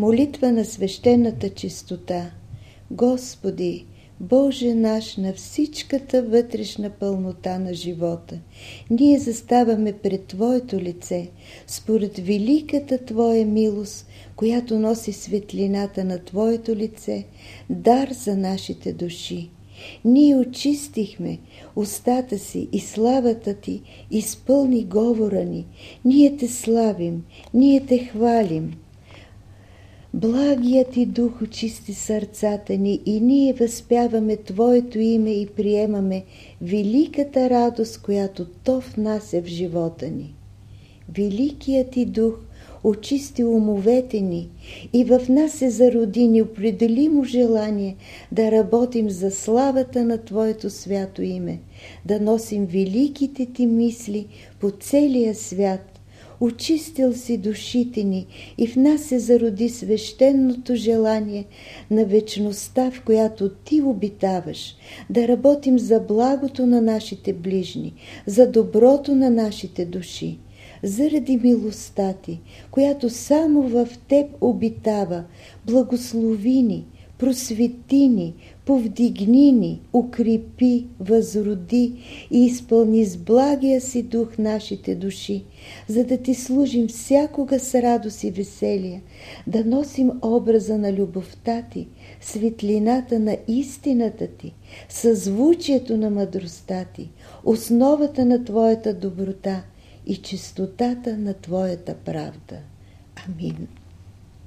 Молитва на свещената чистота. Господи, Боже наш на всичката вътрешна пълнота на живота, ние заставаме пред Твоето лице, според великата Твоя милост, която носи светлината на Твоето лице, дар за нашите души. Ние очистихме устата си и славата Ти изпълни говора ни. Ние Те славим, ние Те хвалим. Благият ти дух очисти сърцата ни и ние възпяваме Твоето име и приемаме великата радост, която То внася в живота ни. Великият ти дух очисти умовете ни и в нас се зароди неопределимо желание да работим за славата на Твоето свято име, да носим великите Ти мисли по целия свят, очистил си душите ни и в нас се зароди свещеното желание на вечността, в която Ти обитаваш, да работим за благото на нашите ближни, за доброто на нашите души. Заради милостта Ти, която само в Теб обитава, благослови ни, просвети ни, повдигни ни, укрепи, възроди и изпълни с благия си дух нашите души, за да ти служим всякога с радост и веселие, да носим образа на любовта ти, светлината на истината ти, съзвучието на мъдростта ти, основата на твоята доброта и чистотата на твоята правда. Амин.